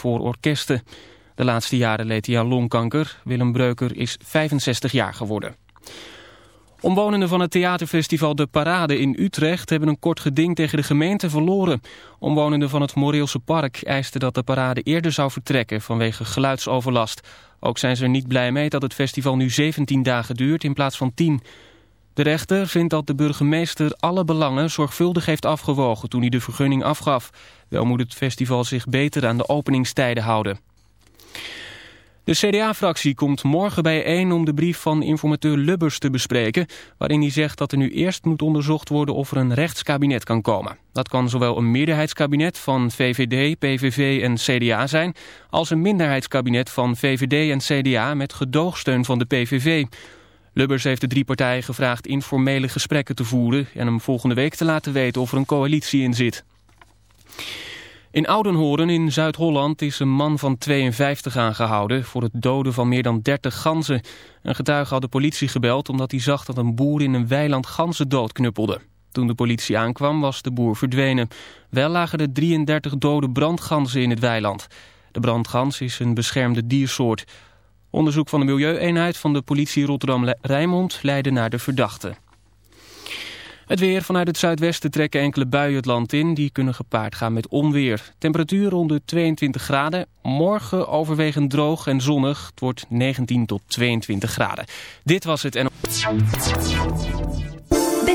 voor orkesten. De laatste jaren leed hij aan longkanker. Willem Breuker is 65 jaar geworden. Omwonenden van het theaterfestival De Parade in Utrecht hebben een kort geding tegen de gemeente verloren. Omwonenden van het Moreelse Park eisten dat de parade eerder zou vertrekken vanwege geluidsoverlast. Ook zijn ze er niet blij mee dat het festival nu 17 dagen duurt in plaats van 10. De rechter vindt dat de burgemeester alle belangen zorgvuldig heeft afgewogen toen hij de vergunning afgaf. Wel moet het festival zich beter aan de openingstijden houden. De CDA-fractie komt morgen bijeen om de brief van informateur Lubbers te bespreken... waarin hij zegt dat er nu eerst moet onderzocht worden of er een rechtskabinet kan komen. Dat kan zowel een meerderheidskabinet van VVD, PVV en CDA zijn... als een minderheidskabinet van VVD en CDA met gedoogsteun van de PVV. Lubbers heeft de drie partijen gevraagd informele gesprekken te voeren... en hem volgende week te laten weten of er een coalitie in zit. In Oudenhoorn in Zuid-Holland is een man van 52 aangehouden voor het doden van meer dan 30 ganzen. Een getuige had de politie gebeld omdat hij zag dat een boer in een weiland ganzen doodknuppelde. Toen de politie aankwam was de boer verdwenen. Wel lagen er 33 dode brandganzen in het weiland. De brandgans is een beschermde diersoort. Onderzoek van de milieueenheid van de politie Rotterdam-Rijnmond leidde naar de verdachte. Het weer vanuit het zuidwesten trekken enkele buien het land in. Die kunnen gepaard gaan met onweer. Temperatuur rond de 22 graden. Morgen overwegend droog en zonnig. Het wordt 19 tot 22 graden. Dit was het en...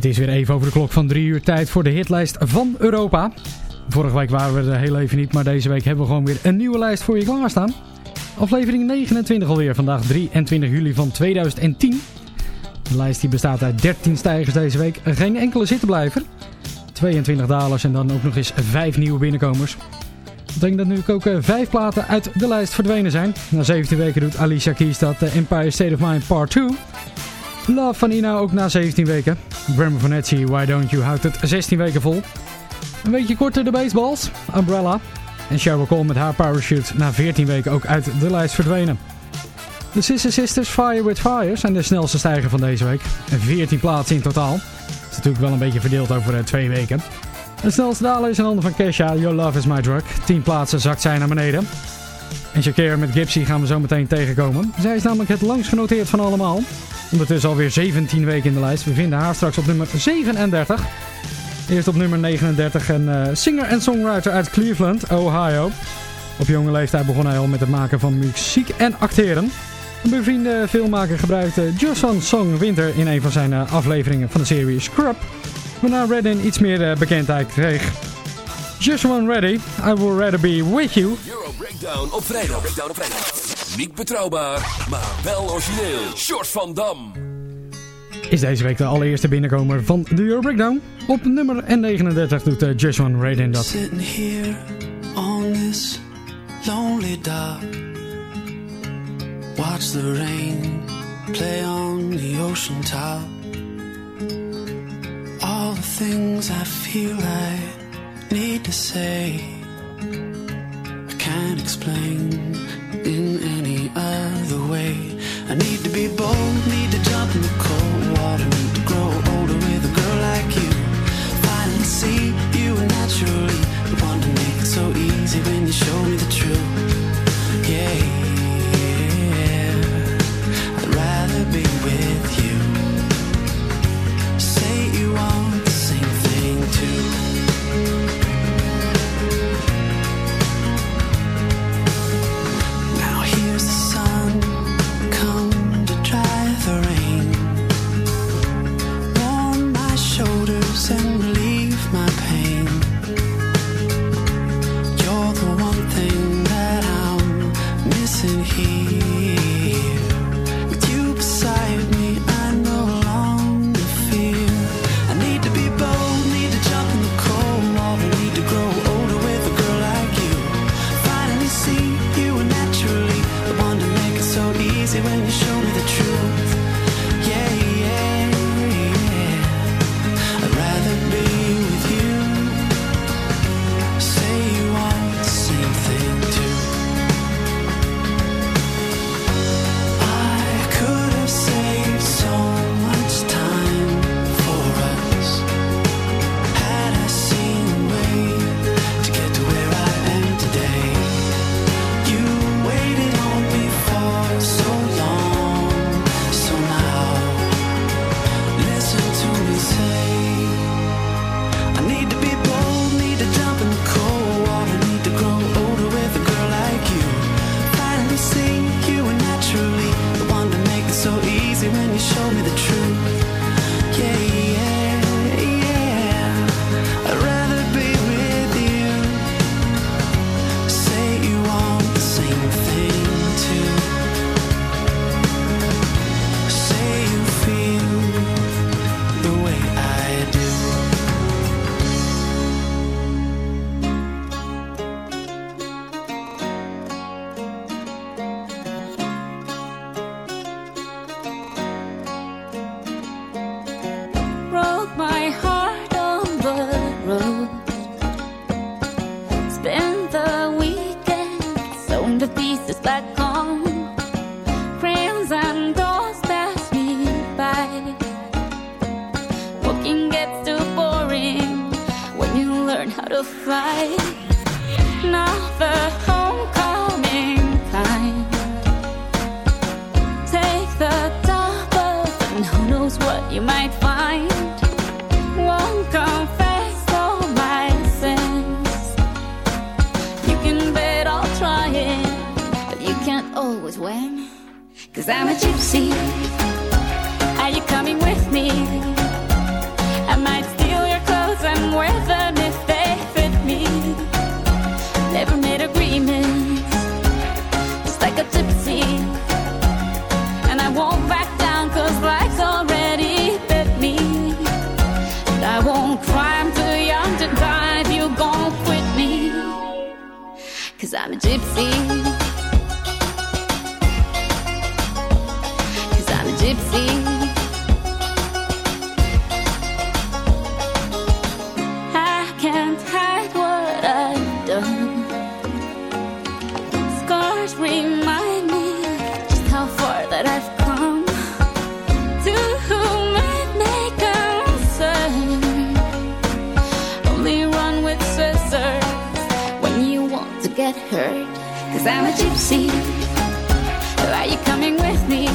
Het is weer even over de klok van drie uur tijd voor de hitlijst van Europa. Vorige week waren we er heel even niet, maar deze week hebben we gewoon weer een nieuwe lijst voor je klaarstaan. Aflevering 29 alweer, vandaag 23 juli van 2010. De lijst die bestaat uit 13 stijgers deze week, geen enkele zittenblijver. 22 dalers en dan ook nog eens 5 nieuwe binnenkomers. Dat betekent dat nu ook eh, 5 platen uit de lijst verdwenen zijn. Na 17 weken doet Alicia Keys dat eh, Empire State of Mind Part 2. Love van Ina ook na 17 weken. Grammar van Etsy, Why Don't You houdt het 16 weken vol. Een beetje korter de baseballs, Umbrella. En Sheryl Cole met haar parachute na 14 weken ook uit de lijst verdwenen. De Sister Sisters Fire With Fire zijn de snelste stijger van deze week. 14 plaatsen in totaal. Dat is natuurlijk wel een beetje verdeeld over eh, twee weken. De snelste daler is een ander van Kesha, Your Love Is My Drug. 10 plaatsen zakt zij naar beneden. En Shakira met Gypsy gaan we zo meteen tegenkomen. Zij is namelijk het langst genoteerd van allemaal. Ondertussen alweer 17 weken in de lijst. We vinden haar straks op nummer 37. Eerst op nummer 39 een eh, singer en songwriter uit Cleveland, Ohio. Op jonge leeftijd begon hij al met het maken van muziek en acteren. Een bevriende filmmaker gebruikte Johnson Song Winter in een van zijn eh, afleveringen van de serie Scrub. Waarna Redden iets meer eh, bekendheid kreeg. Just One Ready, I would Rather Be With You. Euro Breakdown op vrijdag. Breakdown op vrijdag. Niet betrouwbaar, maar wel origineel. Short van Dam. Is deze week de allereerste binnenkomer van de Euro Breakdown. Op nummer 39 doet uh, Just One Ready dat. Sitting here on this lonely dock. Watch the rain play on the ocean top. All the things I feel like. need to say. I can't explain in any other way. I need to be bold, need to jump in the cold water. Cause I'm a gypsy. Are you coming with me?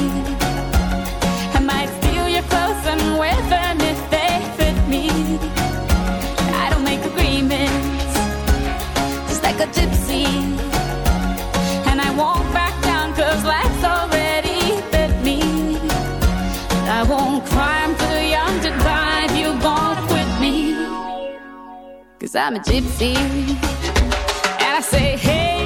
I might steal your clothes and wear them if they fit me. I don't make agreements, just like a gypsy. And I won't back down cause life's already bit me. I won't cry, I'm too young to cry if you won't quit me. Cause I'm a gypsy. And I say, hey.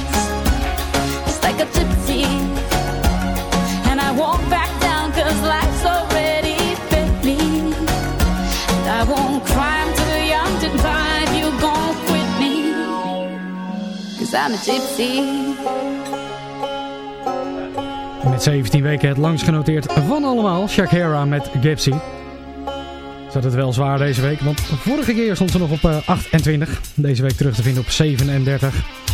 back down you me. Met 17 weken het langst genoteerd van allemaal. Shakira met Gypsy. Had het wel zwaar deze week, want vorige keer stond ze nog op eh, 28. Deze week terug te vinden op 37.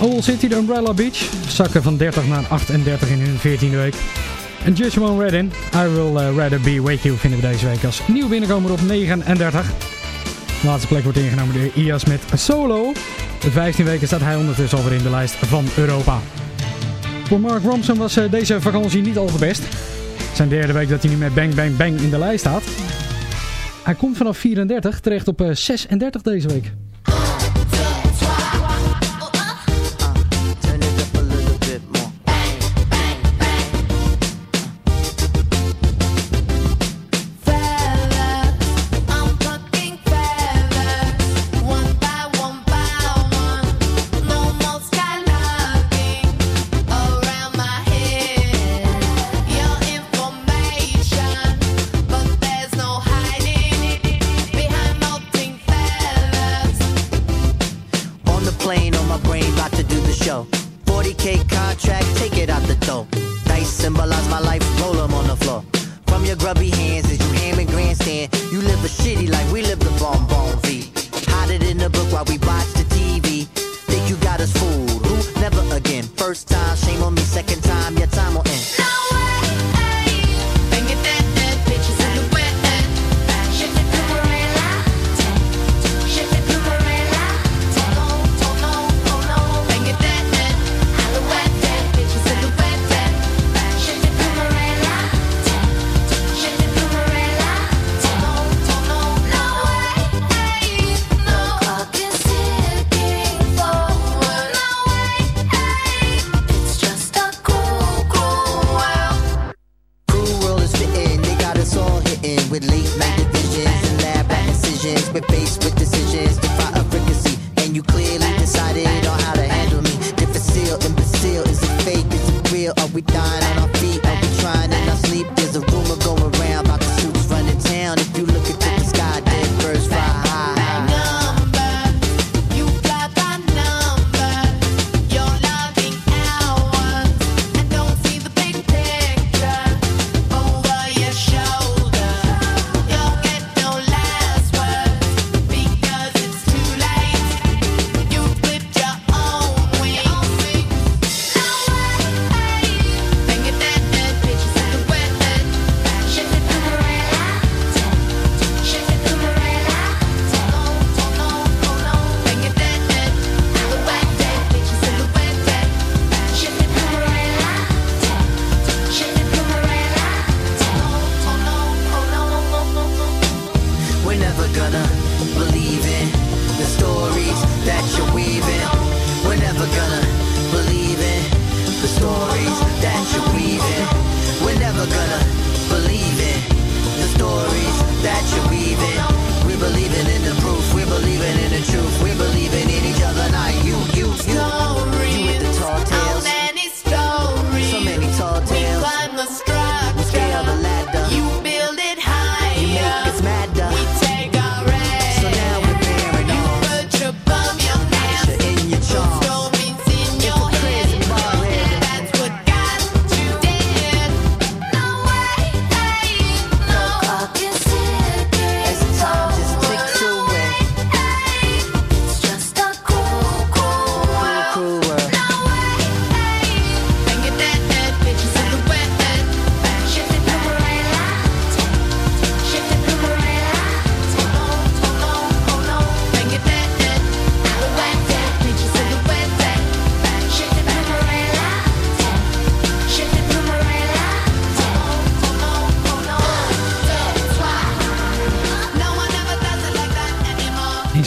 Owl City, de Umbrella Beach, zakken van 30 naar 38 in hun 14e week. En Judgment Redden, I Will eh, Rather Be With You vinden we deze week als nieuw binnenkomer op 39. De laatste plek wordt ingenomen door IAS met Solo. De 15 weken staat hij ondertussen alweer in de lijst van Europa. Voor Mark Ronson was eh, deze vakantie niet al te best. Zijn derde week dat hij nu met Bang Bang Bang in de lijst staat. Hij komt vanaf 34 terecht op eh, 36 deze week.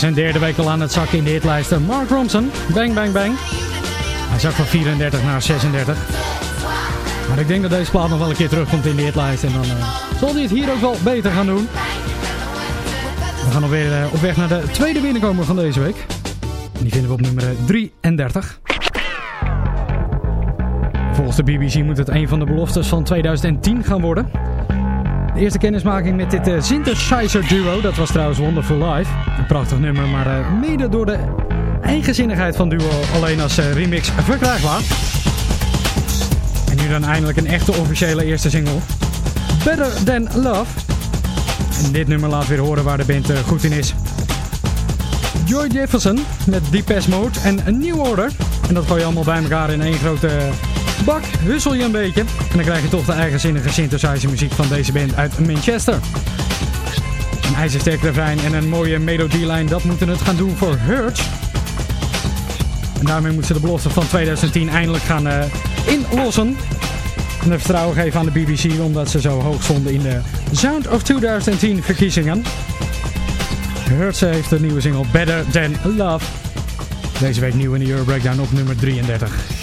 Zijn derde week al aan het zakken in de hitlijsten. Mark Ronson, Bang Bang Bang. Hij zak van 34 naar 36. Maar ik denk dat deze plaat nog wel een keer terugkomt in de hitlijst. En dan eh, zal hij het hier ook wel beter gaan doen. We gaan alweer uh, op weg naar de tweede binnenkomer van deze week. Die vinden we op nummer 33. Volgens de BBC moet het een van de beloftes van 2010 gaan worden. De eerste kennismaking met dit uh, synthesizer duo, dat was trouwens Wonderful Live. Een prachtig nummer, maar uh, mede door de eigenzinnigheid van duo alleen als uh, remix verkrijgbaar. En nu dan eindelijk een echte officiële eerste single. Better Than Love. En dit nummer laat weer horen waar de band goed in is. Joy Jefferson met Deepest Mode en A New Order. En dat gooi je allemaal bij elkaar in één grote bak. Hussel je een beetje. En dan krijg je toch de eigenzinnige synthesizer muziek van deze band uit Manchester. Een ijzersterk refrein en een mooie melodielijn, dat moeten het gaan doen voor Hurts. En daarmee moeten ze de belofte van 2010 eindelijk gaan uh, inlossen. En vertrouwen geven aan de BBC omdat ze zo hoog stonden in de Sound of 2010 verkiezingen. Hurts heeft de nieuwe single Better Than Love. Deze week nieuw in de Euro Breakdown op nummer 33.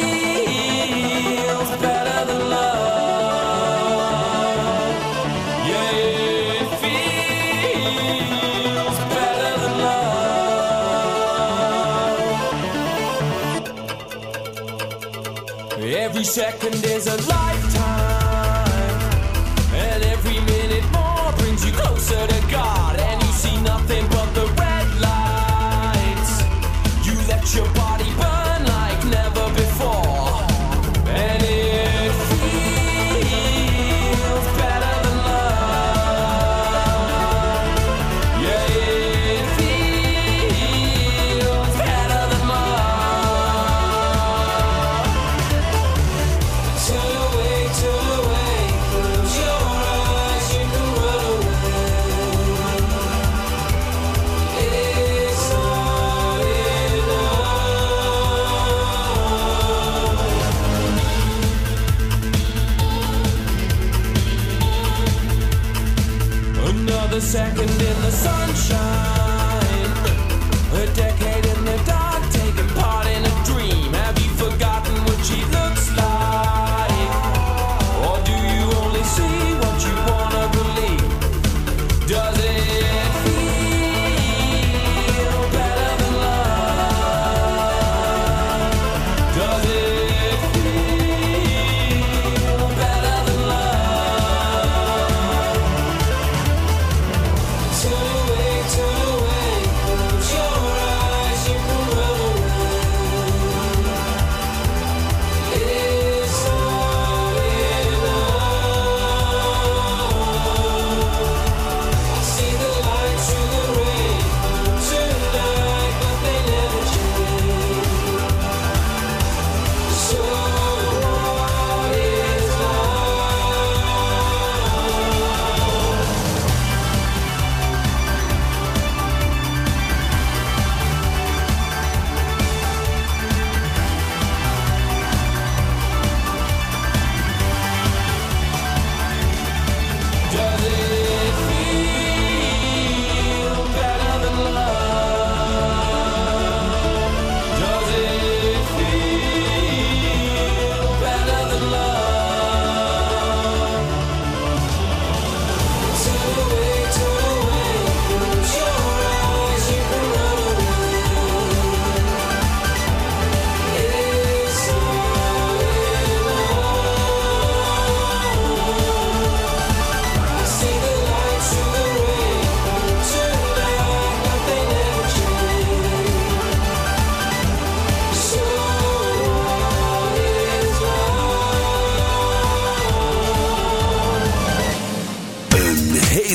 second is a lifetime,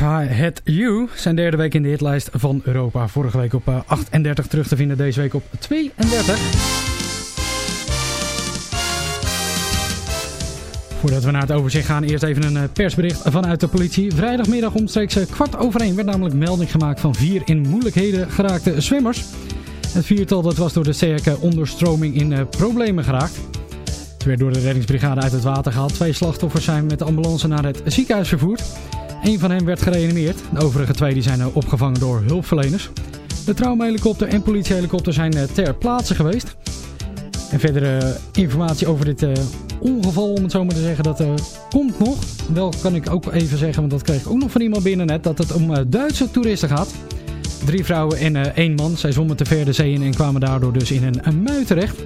If I Had You. Zijn derde week in de hitlijst van Europa. Vorige week op eh, 38 terug te vinden, deze week op 32. Voordat we naar het overzicht gaan, eerst even een eh, persbericht vanuit de politie. Vrijdagmiddag omstreeks eh, kwart over één werd namelijk melding gemaakt van vier in moeilijkheden geraakte zwimmers. Het viertal dat was door de sterke onderstroming in eh, problemen geraakt. Ze werd door de reddingsbrigade uit het water gehaald. Twee slachtoffers zijn met de ambulance naar het ziekenhuis vervoerd. Een van hen werd gereanimeerd. De overige twee die zijn eh, opgevangen door hulpverleners. De traumahelikopter en politiehelikopter zijn eh, ter plaatse geweest. En verdere eh, informatie over dit ongeval, om het zo maar te zeggen, dat eh, komt nog. Wel kan ik ook even zeggen, want dat kreeg ik ook nog van iemand binnen net, dat het om Duitse toeristen gaat. Drie vrouwen en één man. Zij zwommen te ver de zee in en kwamen daardoor dus in een, mui terecht.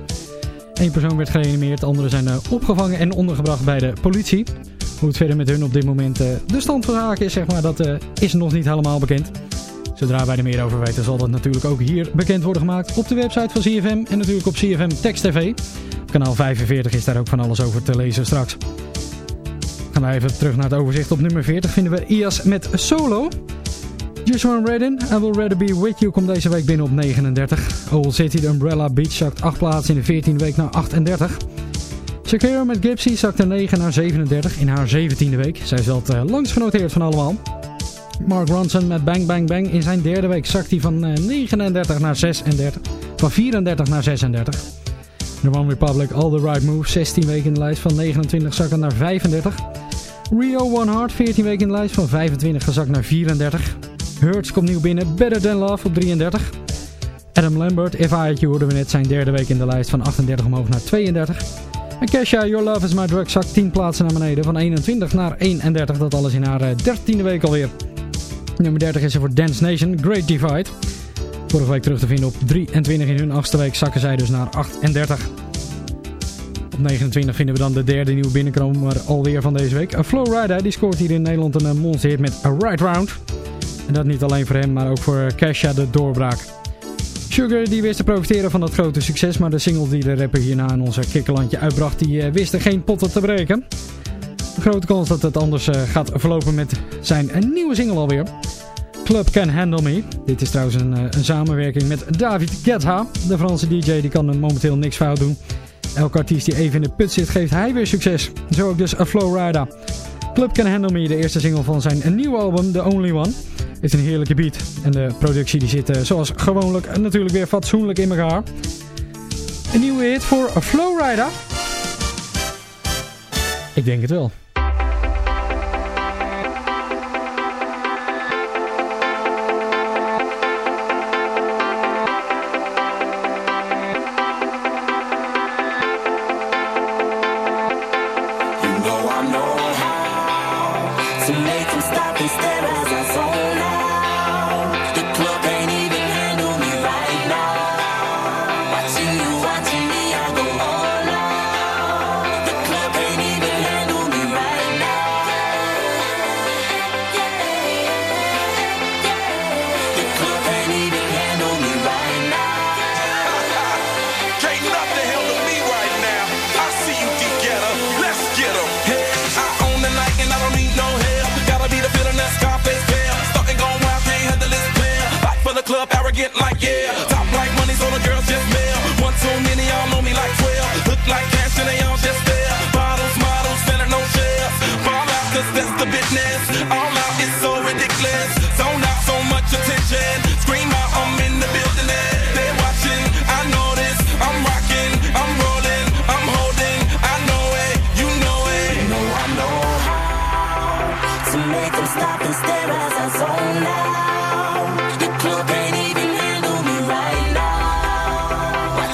Eén persoon werd gereanimeerd, de anderen zijn opgevangen en ondergebracht bij de politie. Hoe het verder met hun op dit moment eh, de stand van zaken is, zeg maar, dat eh, is nog niet helemaal bekend. Zodra wij er meer over weten, zal dat natuurlijk ook hier bekend worden gemaakt op de website van CFM en natuurlijk op CFM Text TV. Op kanaal 45 is daar ook van alles over te lezen straks. Gaan we even terug naar het overzicht. Op nummer 40 vinden we IAS met Solo. One Redden, I Will Rather Be With You komt deze week binnen op 39. Old City, The Umbrella Beach zakt 8 plaatsen in de 14e week naar 38. Shakira met Gypsy zakt er 9 naar 37 in haar 17e week. Zij is wel het eh, langst genoteerd van allemaal. Mark Ronson met Bang Bang Bang in zijn derde week zakt hij van eh, 39 naar 36. Van 34 naar 36. The One Republic, All The Right Moves, 16 weken in de lijst van 29 zakken naar 35. Rio One Heart, 14 weken in de lijst van 25 gezakt naar 34. Hurts komt nieuw binnen, Better Than Love op 33. Adam Lambert, If I Had You hoorden we net zijn derde week in de lijst van 38 omhoog naar 32. En Kesha, Your Love Is My Drug zakt 10 plaatsen naar beneden van 21 naar 31. Dat alles in haar eh, 13e week alweer. Nummer 30 is er voor Dance Nation, Great Divide. Vorige week terug te vinden op 23 in hun achtste week zakken zij dus naar 38. Op 29 vinden we dan de derde nieuwe binnenkomer alweer van deze week. Flowrider die scoort hier in Nederland een eh, monsterhit met A Right Round. En dat niet alleen voor hem, maar ook voor Kesha de doorbraak. Sugar die wist te profiteren van dat grote succes, maar de single die de rapper hierna in onze kikkerlandje uitbracht, die eh, wist er geen potten te breken. Een grote kans dat het anders eh, gaat verlopen met zijn nieuwe single alweer. Club Can Handle Me. Dit is trouwens een, eh, een samenwerking met David Guetta. De Franse DJ die kan momenteel niks fout doen. Elke artiest die even in de put zit geeft hij weer succes. Zo ook dus Flowrider. Club Can Handle Me, de eerste single van zijn nieuwe album The Only One. Is een heerlijke beat. En de productie die zit eh, zoals gewoonlijk natuurlijk weer fatsoenlijk in elkaar. Een nieuwe hit voor Flowrider. Ik denk het wel.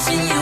Watching you,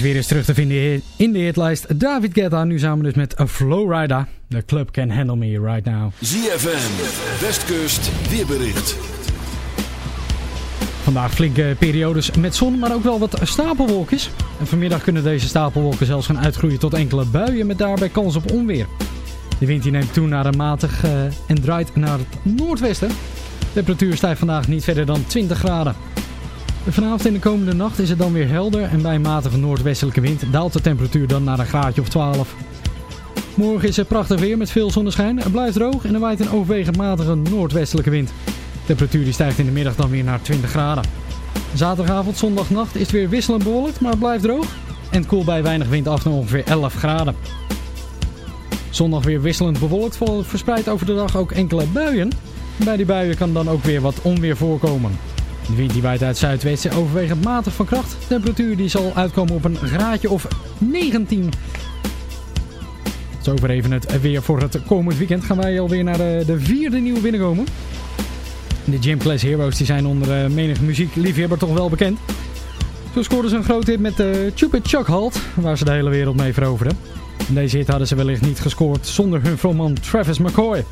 is weer eens terug te vinden in de hitlijst. David Guetta, nu samen dus met Flowrider. The club can handle me right now. ZFM, Westkust, weerbericht. Vandaag flinke periodes met zon, maar ook wel wat stapelwolkjes. En vanmiddag kunnen deze stapelwolken zelfs gaan uitgroeien tot enkele buien met daarbij kans op onweer. De wind die neemt toe naar een matig eh, en draait naar het noordwesten. De temperatuur stijgt vandaag niet verder dan 20 graden. Vanavond en de komende nacht is het dan weer helder en bij een matige noordwestelijke wind daalt de temperatuur dan naar een graadje of 12. Morgen is het prachtig weer met veel zonneschijn. Het blijft droog en er waait een overwegend matige noordwestelijke wind. De temperatuur die stijgt in de middag dan weer naar 20 graden. Zaterdagavond, zondagnacht is het weer wisselend bewolkt, maar het blijft droog. En het koelt bij weinig wind af naar ongeveer 11 graden. Zondag weer wisselend bewolkt, verspreid over de dag ook enkele buien. Bij die buien kan dan ook weer wat onweer voorkomen. De wind die waait uit zuidwesten overwegend matig van kracht. De temperatuur die zal uitkomen op een graadje of 19. Zover even het weer voor het komend weekend. Gaan wij alweer naar de, de vierde nieuwe binnenkomen. De Gym Class Heroes die zijn onder uh, menig muziekliefhebber toch wel bekend. Zo scoorden ze een groot hit met de Cupid Chuck Halt, waar ze de hele wereld mee veroverden. En deze hit hadden ze wellicht niet gescoord zonder hun frontman Travis McCoy.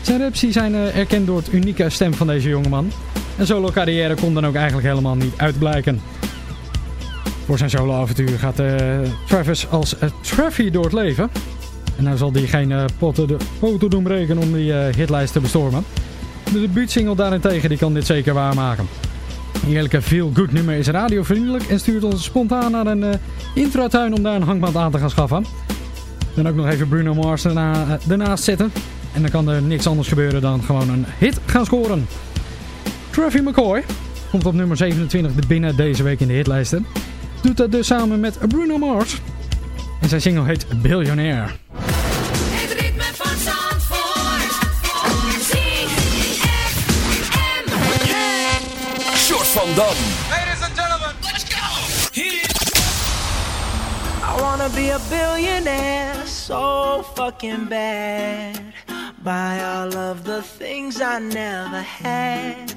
Zijn raps die zijn uh, erkend door het unieke stem van deze jongeman. En solo carrière kon dan ook eigenlijk helemaal niet uitblijken. Voor zijn solo avontuur gaat uh, Travis als uh, Traffy door het leven. En nou zal hij geen uh, potten de poten doen breken om die hitlijst te bestormen. De debuutsingle daarentegen die kan dit zeker waarmaken. Een heerlijke feel-good nummer is radiovriendelijk en stuurt ons spontaan naar een uh, intratuin om daar een hangmat aan te gaan schaffen. Dan ook nog even Bruno Mars erna, ernaast zetten. En dan kan er niks anders gebeuren dan gewoon een hit gaan scoren. Traffy McCoy komt op nummer 27 de binnen deze week in de hitlijsten. Doet dat dus samen met Bruno Mars. En zijn single heet Billionaire. Het ritme van Zandvoort. Short van Dam. Ladies and gentlemen, let's go. Hit it. I wanna be a billionaire so fucking bad. Buy all of the things I never had.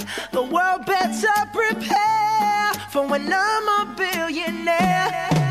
better prepare for when I'm a billionaire.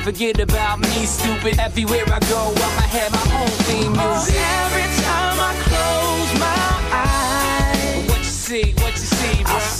can't forget about me, stupid. Everywhere I go, I'ma have my own theme oh, music. every time I close my eyes, what you see, what you see, bro?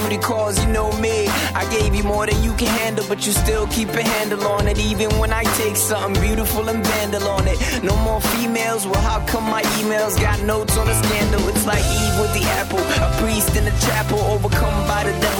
Duty calls. You know me. I gave you more than you can handle, but you still keep a handle on it. Even when I take something beautiful and vandal on it. No more females. Well, how come my emails got notes on a scandal? It's like Eve with the apple. A priest in the chapel, overcome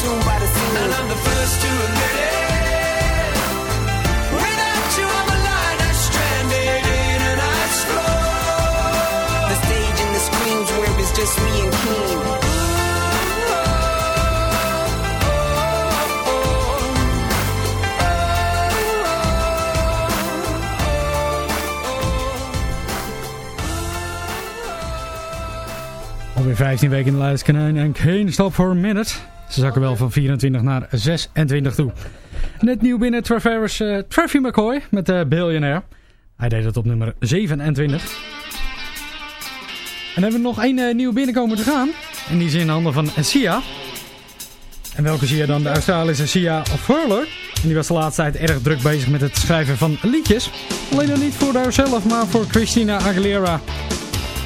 consumed by the scene. And I'm the first to admit it. Without you, I'm a liner stranded in an ice floor. The stage and the screams where it's just me and King. Alweer 15 weken in de lijst. Kanijn en geen stap voor een minute. Ze zakken wel van 24 naar 26 toe. Net nieuw binnen Travis, eh Traffy McCoy met de Billionaire. Hij deed het op nummer 27. En hebben we nog één eh, nieuw binnenkomen te gaan. En die is in handen van Sia. En welke Sia dan? De Australische Sia Furler. En die was de laatste tijd erg druk bezig met het schrijven van liedjes. Alleen nog niet voor haarzelf, maar voor Christina Aguilera.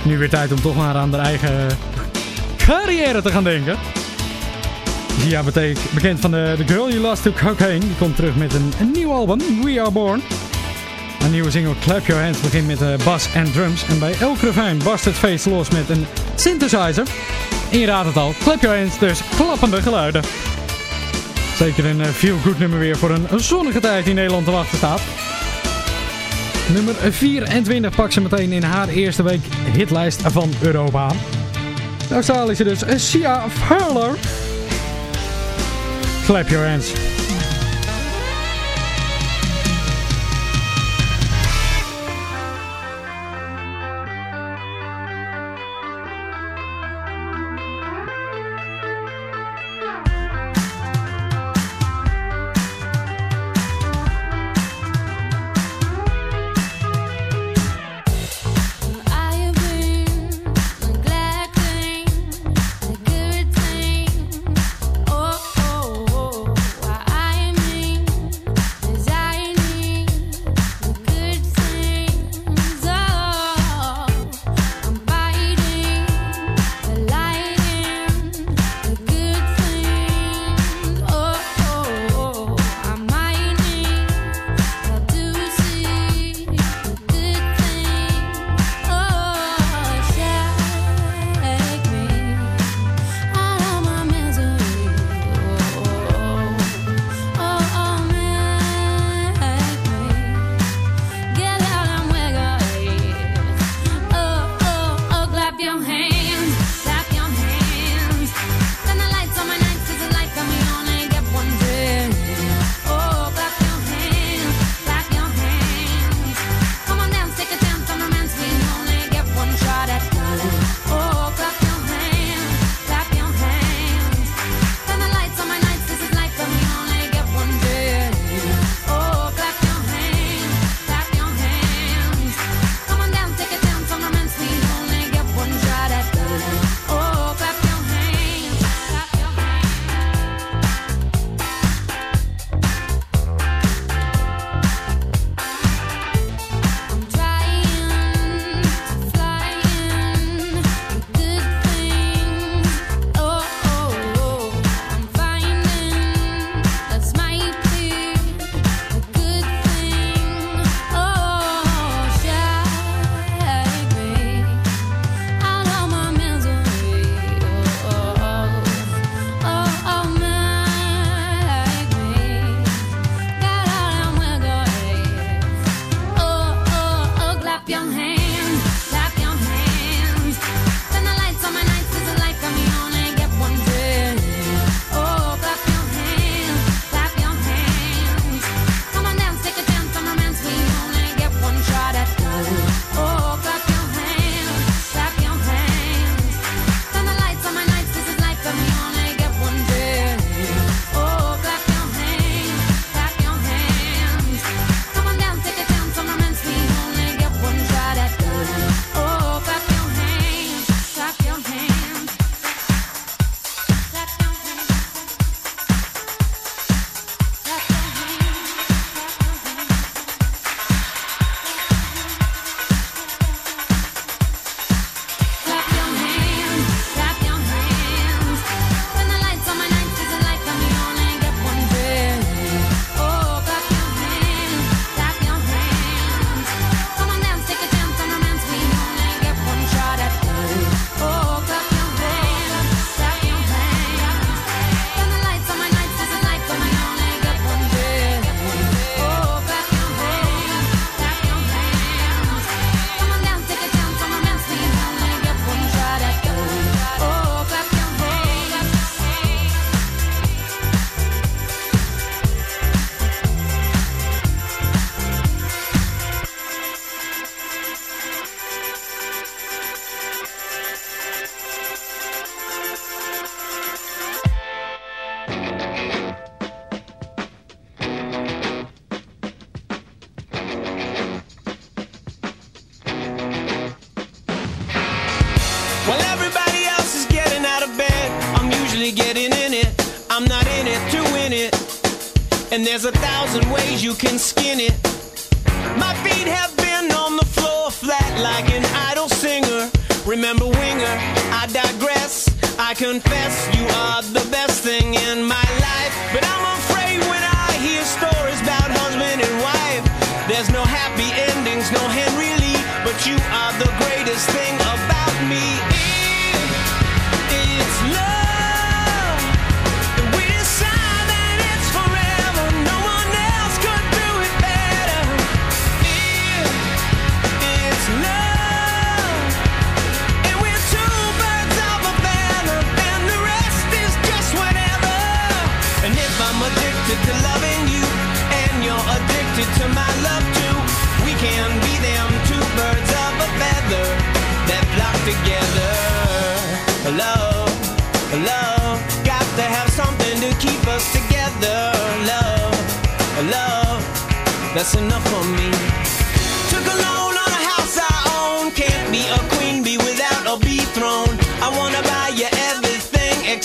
Nu weer tijd om toch maar aan haar eigen carrière te gaan denken. Betekent bekend van de, The Girl You Lost to Cocaine. Die komt terug met een, nieuw album, We Are Born. Een nieuwe single Clap Your Hands begint met uh, bass en drums. En bij elk refrein barst het feest los met een synthesizer. En je raadt het al, Clap Your Hands, dus klappende geluiden. Zeker een uh, feel-good nummer weer voor een zonnige tijd die Nederland te wachten staat. Nummer 24 pakt ze meteen in haar eerste week hitlijst van Europa. De Australische dus, eh, Sia Furler. Clap Your Hands.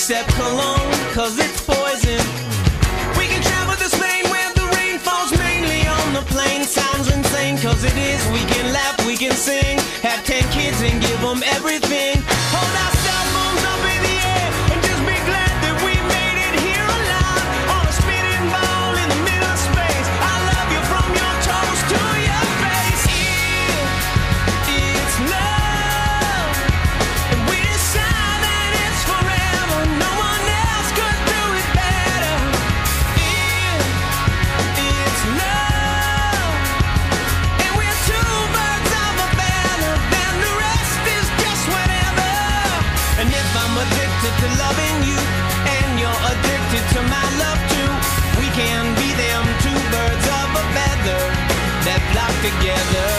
except cologne. together.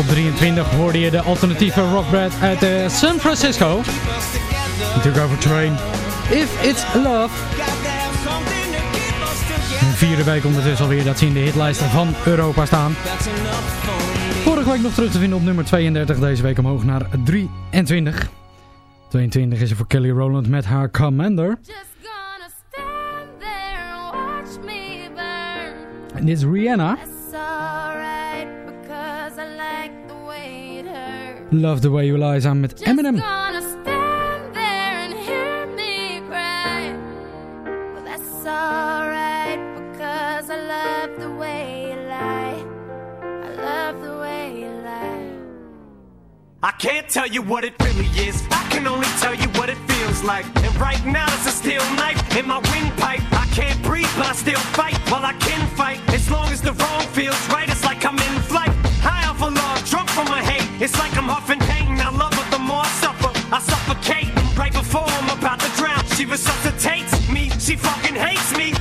op 23 hoorde je de alternatieve rockband uit eh, San Francisco. Natuurlijk over Train. If It's Love. Een vierde week ondertussen alweer dat ze in de hitlijsten van Europa staan. Vorige week nog terug te vinden op nummer 32. Deze week omhoog naar 23. 22 is er voor Kelly Rowland met haar Commander. En dit is Rihanna. Love the way you lie, I'm with Eminem. I can't tell you what it really is. I can only tell you what it feels like. And right now it's a steel knife in my windpipe. I can't breathe, but I still fight. While I can fight, as long as the wrong feels right, it's like I'm in flight. High off a log, drunk from my it's like I'm huffing pain. I love her the more I suffer. I suffocate right before I'm about to drown. She resuscitates me. She fucking hates me.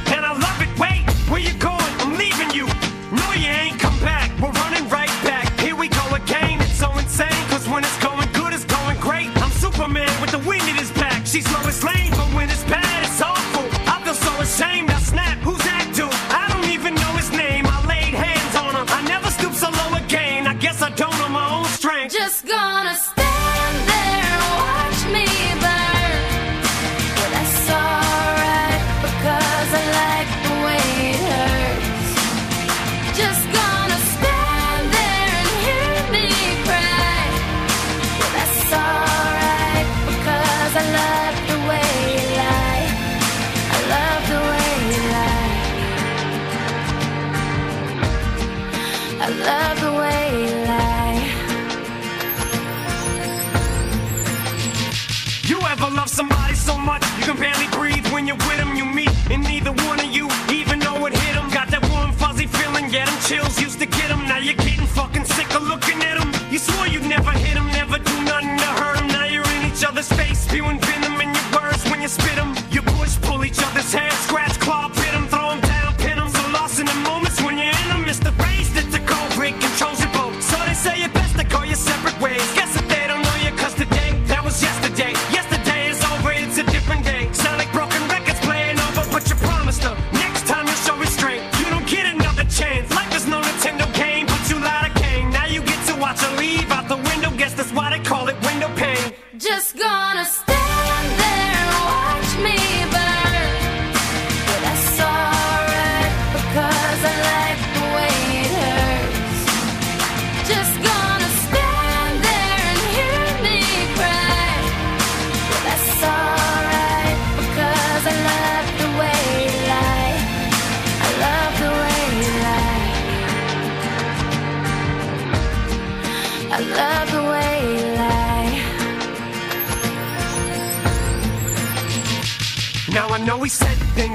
Frank. Just gonna stop. Looking at 'em. You swore you'd never hit 'em, never do nothing to hurt 'em. Now you're in each other's face, spewing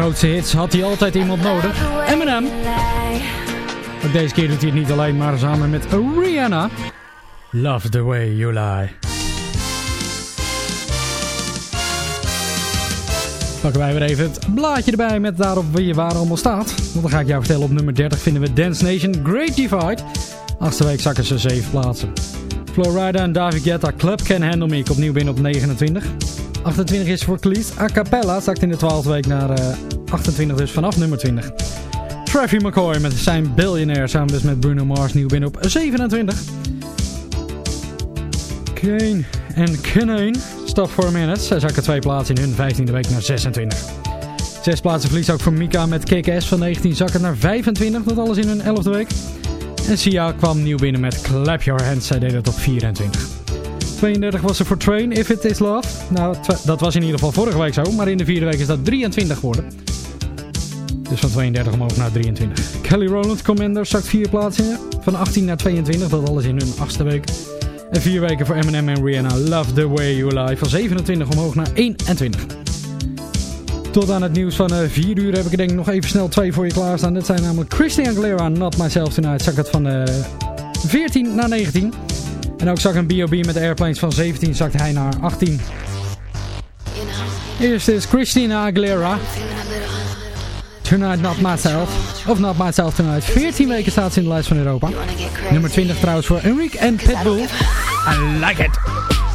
Grootste hits had hij altijd iemand nodig. Eminem. Ook deze keer doet hij het niet alleen, maar samen met Rihanna. Love the way you lie. Pakken wij weer even het blaadje erbij met daarop wie je waar allemaal staat. Want dan ga ik jou vertellen, op nummer 30 vinden we Dance Nation Great Divide. Achtste week zakken ze 7 plaatsen. Florida en David Guetta Club Can Handle Me komt opnieuw binnen op 29. 28 is voor Cleese. A Cappella zakt in de 12e week naar eh, 28, dus vanaf nummer 20. Traffy McCoy met zijn Billionaire samen dus met Bruno Mars nieuw binnen op 27. Kane en Kanane, Stop for a Minute. Zij zakken twee plaatsen in hun 15e week naar 26. Zes plaatsen verlies ook voor Mika met Kick-Ass van 19 zakken naar 25. Dat alles in hun 11e week. En Sia kwam nieuw binnen met Clap Your Hands. Zij deed dat op 24. 32 was er voor Train, If It Is Love. Nou, dat was in ieder geval vorige week zo. Maar in de vierde week is dat 23 geworden. Dus van 32 omhoog naar 23. Kelly Rowland Commander zakt vier plaatsen. Van 18 naar 22. Dat alles in hun achtste week. En vier weken voor Eminem en Rihanna. Love the Way You Lie. Van 27 omhoog naar 21. Tot aan het nieuws van 4 uur heb ik denk ik nog even snel twee voor je klaarstaan. Dat zijn namelijk Christian Aguilera, Not Myself Tonight. Zak het van eh, 14 naar 19. En ook zak een B.O.B. met Airplanes van 17 zakt hij naar 18. Eerst is Christina Aguilera. Tonight Not Myself. Of Not Myself Tonight. 14 weken staat ze in de lijst van Europa. Nummer 20 trouwens voor Enrique en Pitbull. I like it.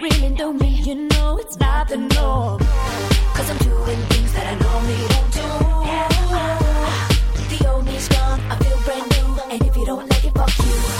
Really know me, you know it's not the norm. Cause I'm doing things that I normally don't do. The old me's gone, I feel brand new. And if you don't like it, fuck you.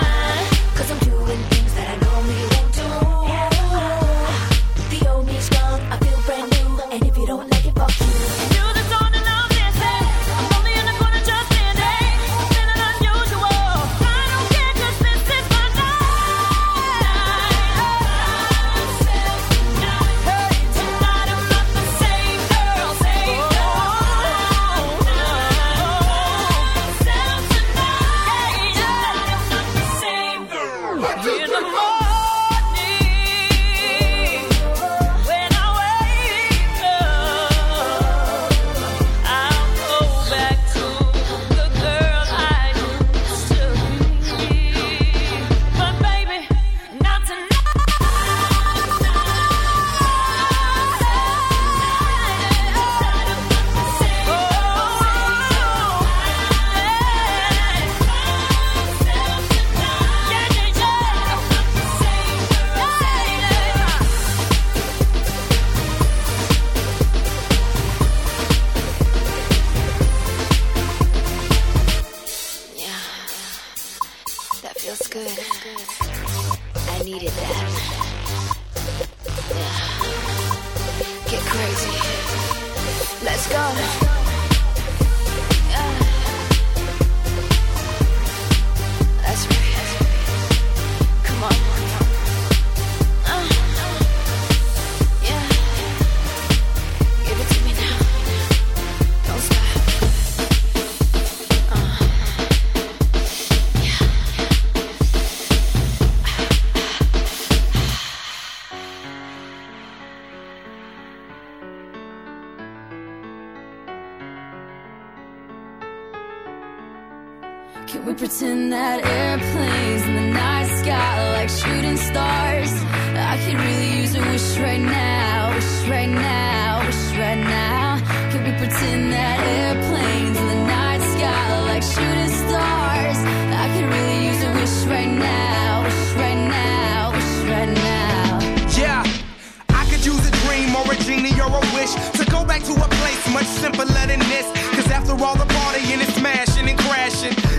Can we pretend that airplanes in the night sky are like shooting stars? I could really use a wish right now, wish right now, wish right now. Can we pretend that airplanes in the night sky are like shooting stars? I could really use a wish right now, wish right now, wish right now. Yeah, I could use a dream or a genie or a wish to go back to a place much simpler than this. Cause after all the partying and smashing and crashing,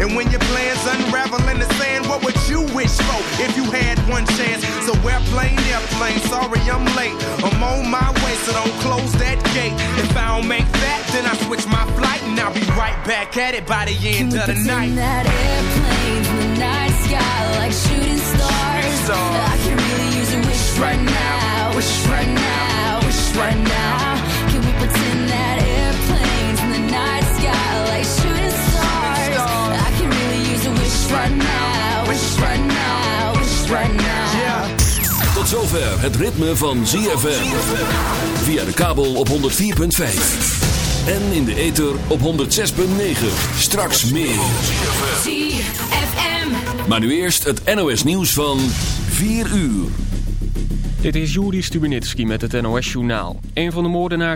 And when your plans unravel in the sand, what would you wish for if you had one chance? So we're airplane, airplane, sorry I'm late. I'm on my way, so don't close that gate. If I don't make that, then I switch my flight and I'll be right back at it by the end of the night. Pretend that airplanes in the night sky like shooting stars. I can really use a wish right now, wish right now, wish right now. Can we pretend that airplanes in the night sky like shooting right now, wish right now, wish right now. Tot zover het ritme van ZFM. Via de kabel op 104.5. En in de ether op 106.9. Straks meer. ZFM. Maar nu eerst het NOS nieuws van 4 uur. Dit is Juri Stubenitski met het NOS-journaal. Een van de moordenaars